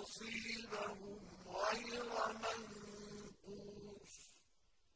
We'll see you.